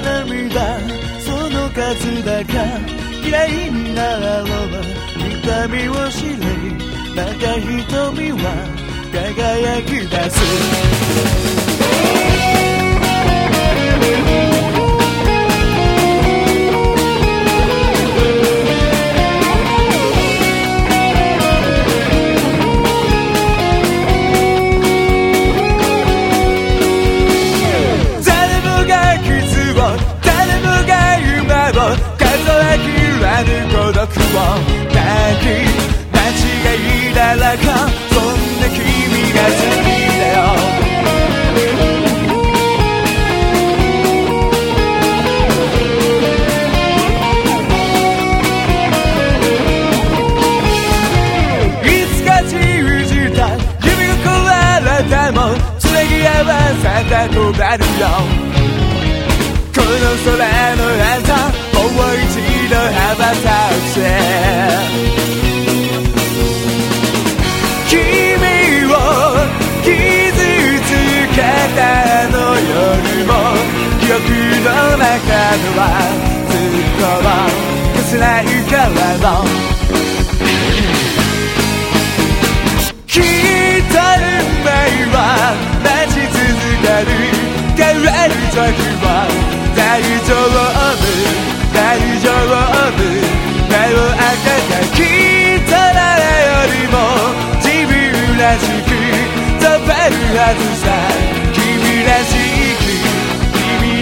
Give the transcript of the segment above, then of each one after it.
涙その数だか嫌いにならば痛みを知り中瞳は輝き出す数えきらぬ孤独を抱き間違いだらかそんな君が好きだよ。いつか信じた夢が壊れてもつなぎ合わせて飛べるよ。この空のあんたの中ではずっと消せないからの。きっと運命は待ち続ける。変わる時は大丈夫。大丈夫。目を開けてきっと誰よりも自分らしく飛べるはずさ。君らしく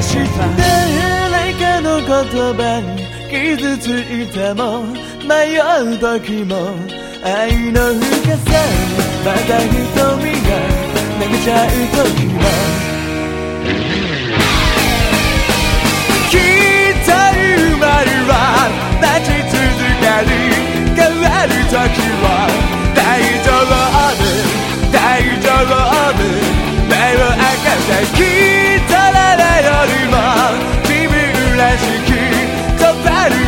した。誰かの言葉に傷ついても迷う時も愛の深さまた瞳が泣けちゃう時も。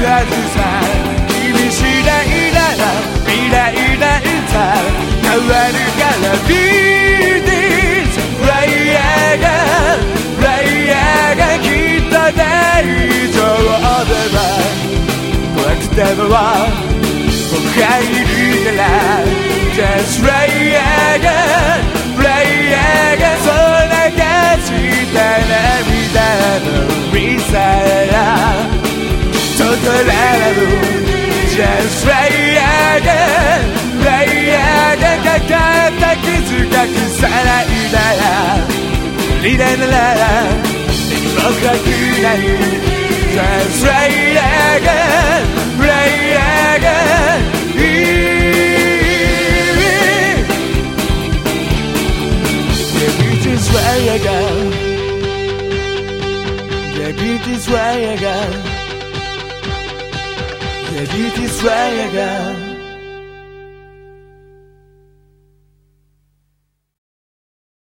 ずさ君次第なら未来なんた変わるからビーディーズフライヤーがフライヤーがきっと大丈夫だ怖くても僕がいるから Just fly がフライヤーがそんな感じだ涙のミサイ tolerado Just fly again Fly again かかった傷が腐らないなら無理だなら僕はくない Just fly again Fly again Just fly again Yeah, beauty's way again Let it sway.